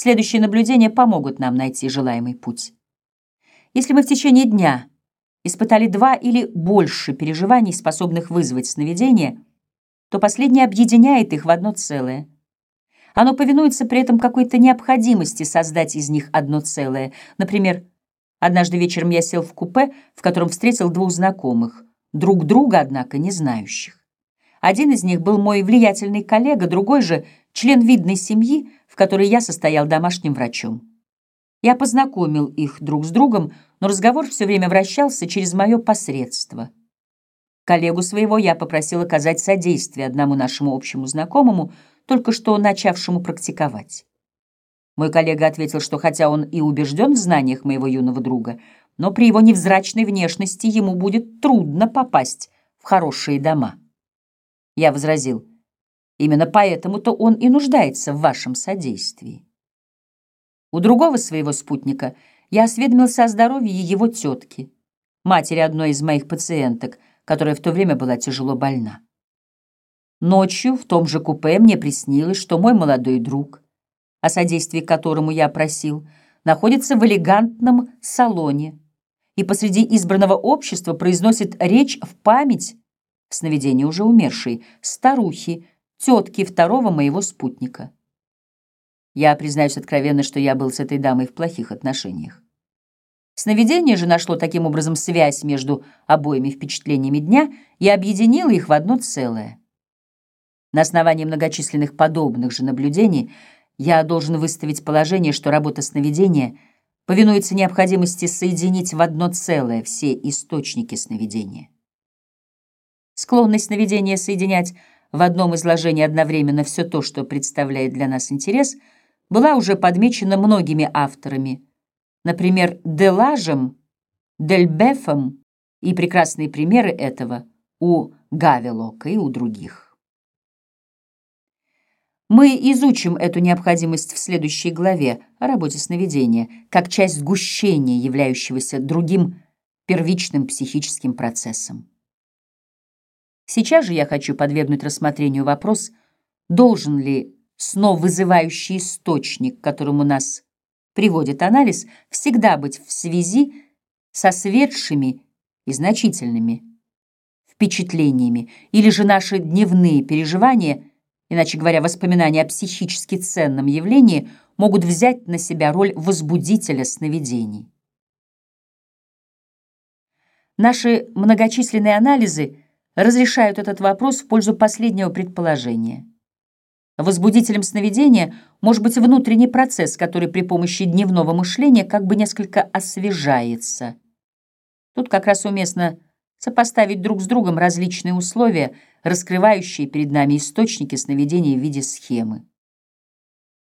Следующие наблюдения помогут нам найти желаемый путь. Если мы в течение дня испытали два или больше переживаний, способных вызвать сновидение, то последнее объединяет их в одно целое. Оно повинуется при этом какой-то необходимости создать из них одно целое. Например, однажды вечером я сел в купе, в котором встретил двух знакомых, друг друга, однако, не знающих. Один из них был мой влиятельный коллега, другой же — член видной семьи, в которой я состоял домашним врачом. Я познакомил их друг с другом, но разговор все время вращался через мое посредство. Коллегу своего я попросил оказать содействие одному нашему общему знакомому, только что начавшему практиковать. Мой коллега ответил, что хотя он и убежден в знаниях моего юного друга, но при его невзрачной внешности ему будет трудно попасть в хорошие дома. Я возразил, именно поэтому-то он и нуждается в вашем содействии. У другого своего спутника я осведомился о здоровье его тетки, матери одной из моих пациенток, которая в то время была тяжело больна. Ночью в том же купе мне приснилось, что мой молодой друг, о содействии которому я просил, находится в элегантном салоне и посреди избранного общества произносит речь в память сновидение уже умершей, старухи, тетки второго моего спутника. Я признаюсь откровенно, что я был с этой дамой в плохих отношениях. Сновидение же нашло таким образом связь между обоими впечатлениями дня и объединило их в одно целое. На основании многочисленных подобных же наблюдений я должен выставить положение, что работа сновидения повинуется необходимости соединить в одно целое все источники сновидения. Склонность сновидения соединять в одном изложении одновременно все то, что представляет для нас интерес, была уже подмечена многими авторами, например, Делажем, Дельбефом, и прекрасные примеры этого у Гавелока и у других. Мы изучим эту необходимость в следующей главе о работе сновидения, как часть сгущения, являющегося другим первичным психическим процессом. Сейчас же я хочу подвергнуть рассмотрению вопрос, должен ли снов вызывающий источник, которому нас приводит анализ, всегда быть в связи со светшими и значительными впечатлениями, или же наши дневные переживания, иначе говоря, воспоминания о психически ценном явлении, могут взять на себя роль возбудителя сновидений. Наши многочисленные анализы – разрешают этот вопрос в пользу последнего предположения. Возбудителем сновидения может быть внутренний процесс, который при помощи дневного мышления как бы несколько освежается. Тут как раз уместно сопоставить друг с другом различные условия, раскрывающие перед нами источники сновидения в виде схемы.